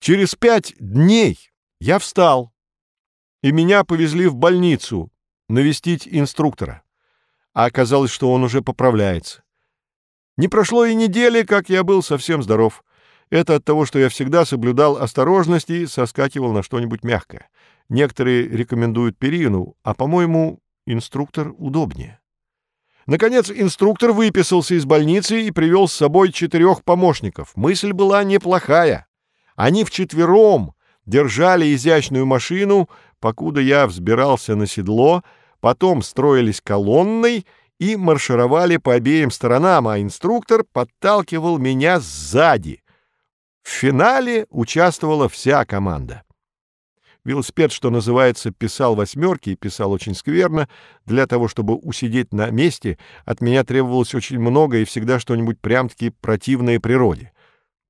Через пять дней я встал, и меня повезли в больницу навестить инструктора. А оказалось, что он уже поправляется. Не прошло и недели, как я был совсем здоров. Это от того, что я всегда соблюдал осторожность и соскакивал на что-нибудь мягкое. Некоторые рекомендуют перину, а, по-моему, инструктор удобнее. Наконец, инструктор выписался из больницы и привел с собой четырех помощников. Мысль была неплохая. Они вчетвером держали изящную машину, покуда я взбирался на седло, потом строились колонной и маршировали по обеим сторонам, а инструктор подталкивал меня сзади. В финале участвовала вся команда. Велосипед, что называется, писал восьмерки и писал очень скверно. Для того, чтобы усидеть на месте, от меня требовалось очень много и всегда что-нибудь прям-таки противное природе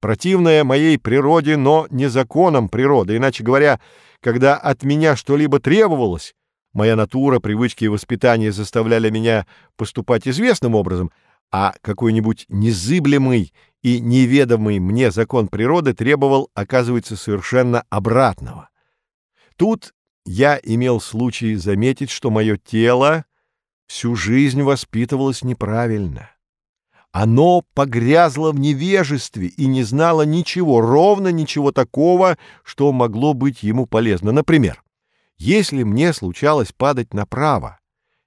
противное моей природе, но не законам природы. Иначе говоря, когда от меня что-либо требовалось, моя натура, привычки и воспитание заставляли меня поступать известным образом, а какой-нибудь незыблемый и неведомый мне закон природы требовал, оказывается, совершенно обратного. Тут я имел случай заметить, что мое тело всю жизнь воспитывалось неправильно. Оно погрязло в невежестве и не знало ничего, ровно ничего такого, что могло быть ему полезно. Например, если мне случалось падать направо,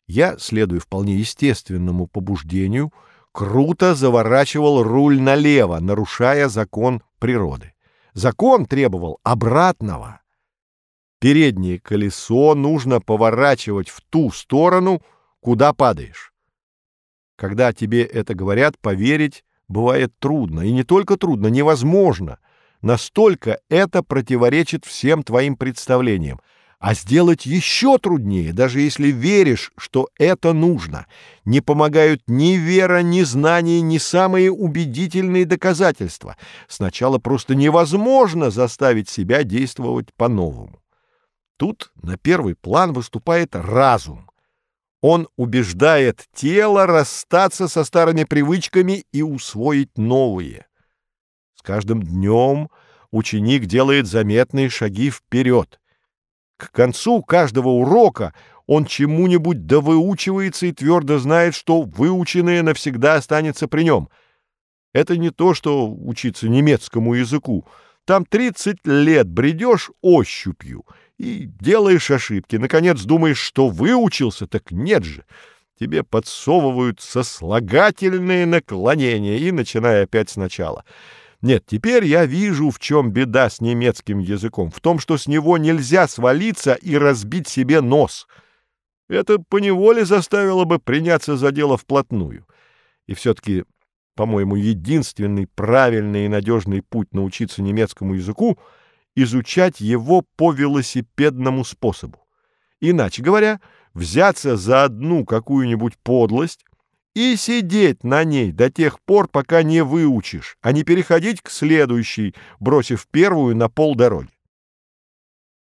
я, следуя вполне естественному побуждению, круто заворачивал руль налево, нарушая закон природы. Закон требовал обратного. Переднее колесо нужно поворачивать в ту сторону, куда падаешь. Когда тебе это говорят, поверить бывает трудно. И не только трудно, невозможно. Настолько это противоречит всем твоим представлениям. А сделать еще труднее, даже если веришь, что это нужно. Не помогают ни вера, ни знания, ни самые убедительные доказательства. Сначала просто невозможно заставить себя действовать по-новому. Тут на первый план выступает разум. Он убеждает тело расстаться со старыми привычками и усвоить новые. С каждым днем ученик делает заметные шаги вперед. К концу каждого урока он чему-нибудь довыучивается и твердо знает, что выученное навсегда останется при нем. Это не то, что учиться немецкому языку. Там 30 лет бредешь ощупью — и делаешь ошибки. Наконец думаешь, что выучился, так нет же. Тебе подсовывают сослагательные наклонения и начиная опять сначала. Нет, теперь я вижу, в чем беда с немецким языком. В том, что с него нельзя свалиться и разбить себе нос. Это поневоле заставило бы приняться за дело вплотную. И все-таки, по-моему, единственный правильный и надежный путь научиться немецкому языку — изучать его по велосипедному способу. Иначе говоря, взяться за одну какую-нибудь подлость и сидеть на ней до тех пор, пока не выучишь, а не переходить к следующей, бросив первую на полдороги.